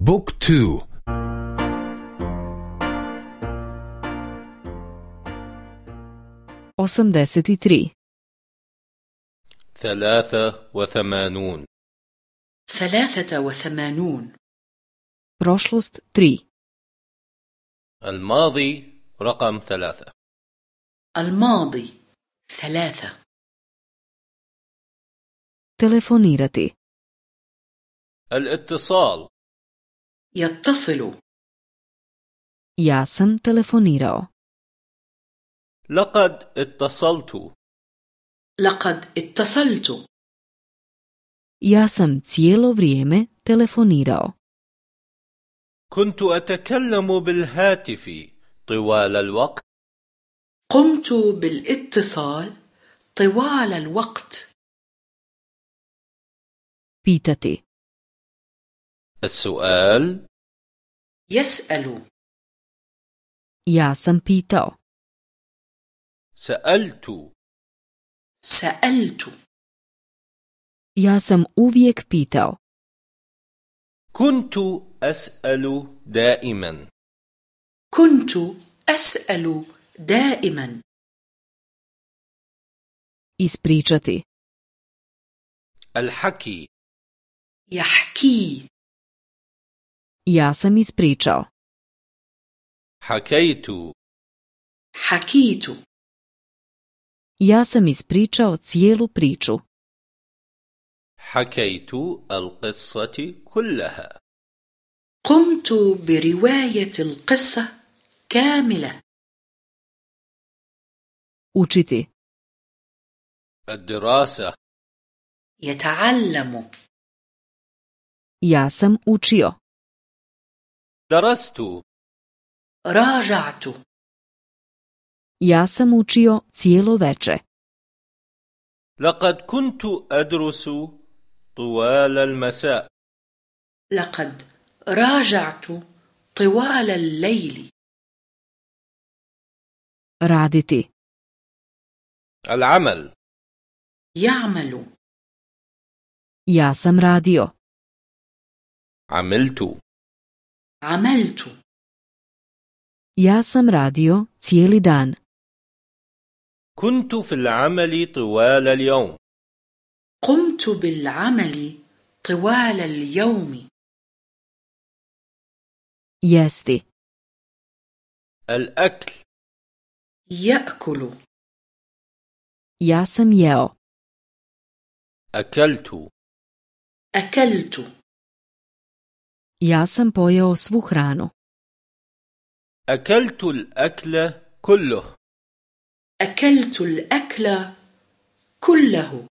Book two. osamdeset tri. ثلاثة وثمانون. ثلاثة وثمانون. prošlost tri. الماضي رقم ثلاثة. الماضي ثلاثة. telefonirati الاتصال. يتصل Ja sam telefonirao. لقد اتصلت لقد اتصلت Ja sam cijelo vrijeme telefonirao. كنت أتكلم بالهاتف طوال الوقت قمت بالاتصال طوال الوقت Pitati. السؤال يسأل. Ja sam pitao. سألت. سألت. Ja sam uvijek pitao. كنت أسأل دائما. كنت أسأل دائما. Ispričati. الحكي. يحكي. Ja sam ispričao. حكيت حكيت Ja sam ispričao cijelu priču. حكيت القصة كلها قمت برواية القصة كاملة Učiti. الدراسة يتعلم Ja sam učio. درست. راجعت. Ja sam učio cijelo veče. لقد كنت أدرس طوال المساء. لقد راجعت طوال الليل. Raditi. العمل. يعمل. Ja sam radio. عملت. عملت. Ja sam radio cijeli dan. كنت في العمل طوال اليوم. قمت بالعمل طوال اليوم. Jesti. الأكل. يأكل. Ja sam jeo. أكلت. أكلت. Ja sam pojeo svu hranu. أكلت الأكل كله أكلت الأكل كله